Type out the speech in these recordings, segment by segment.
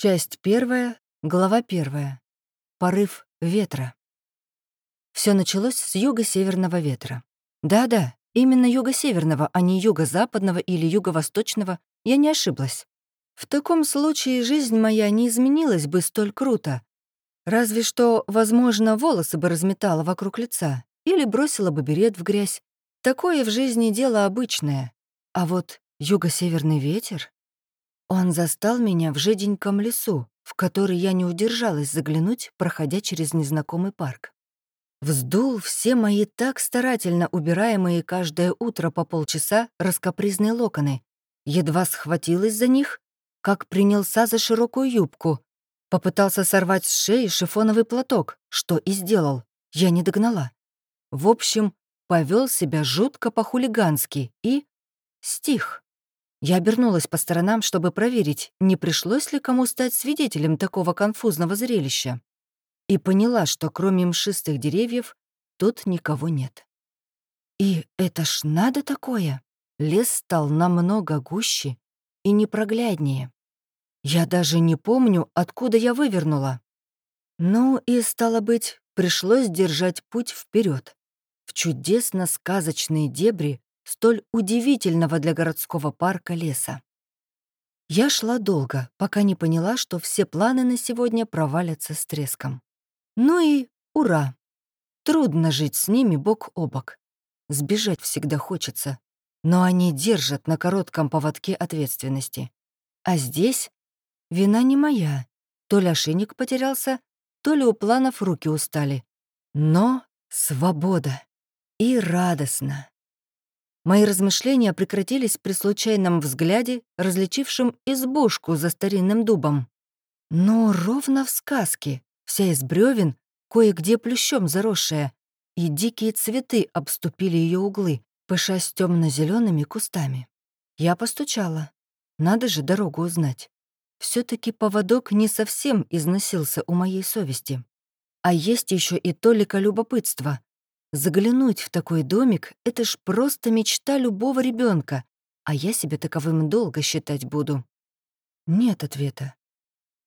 Часть первая, глава первая. Порыв ветра. Все началось с юго-северного ветра. Да-да, именно юго-северного, а не юго-западного или юго-восточного. Я не ошиблась. В таком случае жизнь моя не изменилась бы столь круто. Разве что, возможно, волосы бы разметала вокруг лица или бросила бы берет в грязь. Такое в жизни дело обычное. А вот юго-северный ветер... Он застал меня в жиденьком лесу, в который я не удержалась заглянуть, проходя через незнакомый парк. Вздул все мои так старательно убираемые каждое утро по полчаса раскопризные локоны. Едва схватилась за них, как принялся за широкую юбку. Попытался сорвать с шеи шифоновый платок, что и сделал. Я не догнала. В общем, повел себя жутко по-хулигански и... стих. Я обернулась по сторонам, чтобы проверить, не пришлось ли кому стать свидетелем такого конфузного зрелища. И поняла, что кроме мшистых деревьев тут никого нет. И это ж надо такое! Лес стал намного гуще и непрогляднее. Я даже не помню, откуда я вывернула. Ну и, стало быть, пришлось держать путь вперед в чудесно-сказочные дебри столь удивительного для городского парка леса. Я шла долго, пока не поняла, что все планы на сегодня провалятся с треском. Ну и ура! Трудно жить с ними бок о бок. Сбежать всегда хочется, но они держат на коротком поводке ответственности. А здесь вина не моя. То ли ошейник потерялся, то ли у планов руки устали. Но свобода. И радостно. Мои размышления прекратились при случайном взгляде, различившем избушку за старинным дубом. Но ровно в сказке, вся из бревен, кое-где плющом заросшая, и дикие цветы обступили ее углы, пышась темно-зелеными кустами. Я постучала. Надо же дорогу узнать. все таки поводок не совсем износился у моей совести. А есть еще и толика любопытства. Заглянуть в такой домик — это ж просто мечта любого ребенка, а я себе таковым долго считать буду. Нет ответа.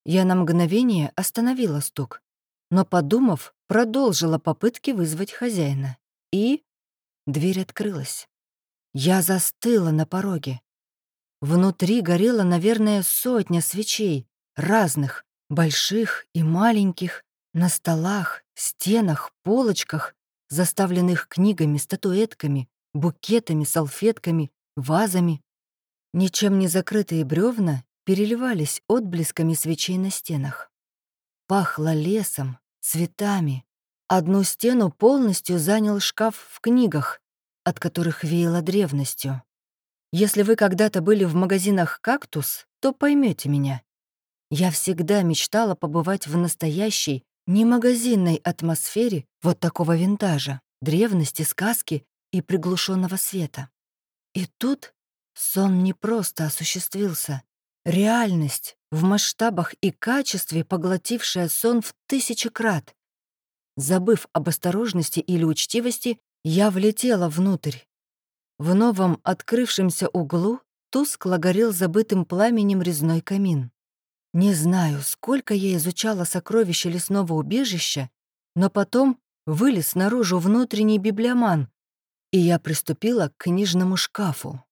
Я на мгновение остановила стук, но, подумав, продолжила попытки вызвать хозяина. И дверь открылась. Я застыла на пороге. Внутри горела, наверное, сотня свечей, разных, больших и маленьких, на столах, стенах, полочках заставленных книгами, статуэтками, букетами, салфетками, вазами. Ничем не закрытые бревна переливались отблесками свечей на стенах. Пахло лесом, цветами. Одну стену полностью занял шкаф в книгах, от которых веяло древностью. Если вы когда-то были в магазинах «Кактус», то поймете меня. Я всегда мечтала побывать в настоящей, не магазинной атмосфере вот такого винтажа, древности, сказки и приглушенного света. И тут сон не просто осуществился. Реальность в масштабах и качестве, поглотившая сон в тысячи крат. Забыв об осторожности или учтивости, я влетела внутрь. В новом открывшемся углу тускло горел забытым пламенем резной камин. Не знаю, сколько я изучала сокровища лесного убежища, но потом вылез наружу внутренний библиоман, и я приступила к книжному шкафу.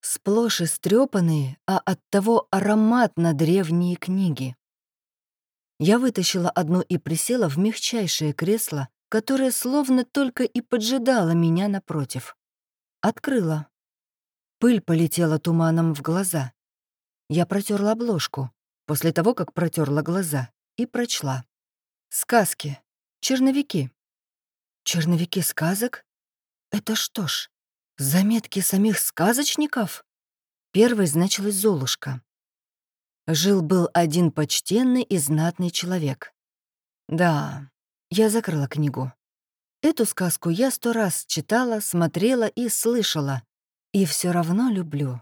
Сплошь истрепанные, а оттого ароматно древние книги. Я вытащила одну и присела в мягчайшее кресло, которое словно только и поджидало меня напротив. Открыла. Пыль полетела туманом в глаза. Я протерла обложку после того, как протерла глаза, и прочла. Сказки. Черновики. Черновики сказок? Это что ж, заметки самих сказочников? Первой значилась Золушка. Жил-был один почтенный и знатный человек. Да, я закрыла книгу. Эту сказку я сто раз читала, смотрела и слышала. И все равно люблю.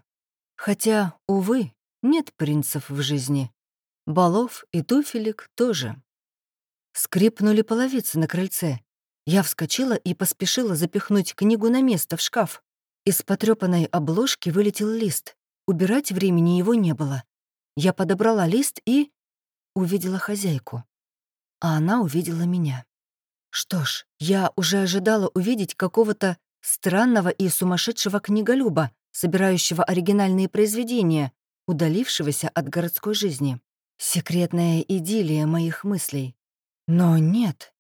Хотя, увы, нет принцев в жизни. Балов и туфелек тоже. Скрипнули половицы на крыльце. Я вскочила и поспешила запихнуть книгу на место в шкаф. Из потрёпанной обложки вылетел лист. Убирать времени его не было. Я подобрала лист и... увидела хозяйку, а она увидела меня. Что ж, я уже ожидала увидеть какого-то странного и сумасшедшего книголюба, собирающего оригинальные произведения, удалившегося от городской жизни. Секретная идиллия моих мыслей. Но нет.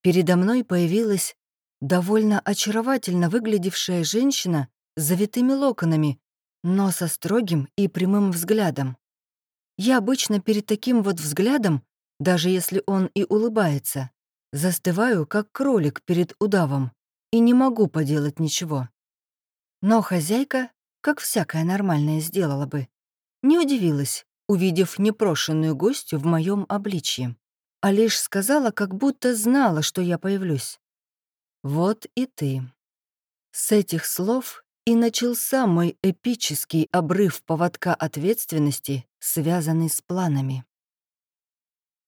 Передо мной появилась довольно очаровательно выглядевшая женщина с завитыми локонами, но со строгим и прямым взглядом. Я обычно перед таким вот взглядом, даже если он и улыбается, застываю, как кролик перед удавом, и не могу поделать ничего. Но хозяйка, как всякая нормальная сделала бы, не удивилась, увидев непрошенную гостью в моем обличье, а лишь сказала, как будто знала, что я появлюсь. «Вот и ты». С этих слов и начался мой эпический обрыв поводка ответственности, связанный с планами.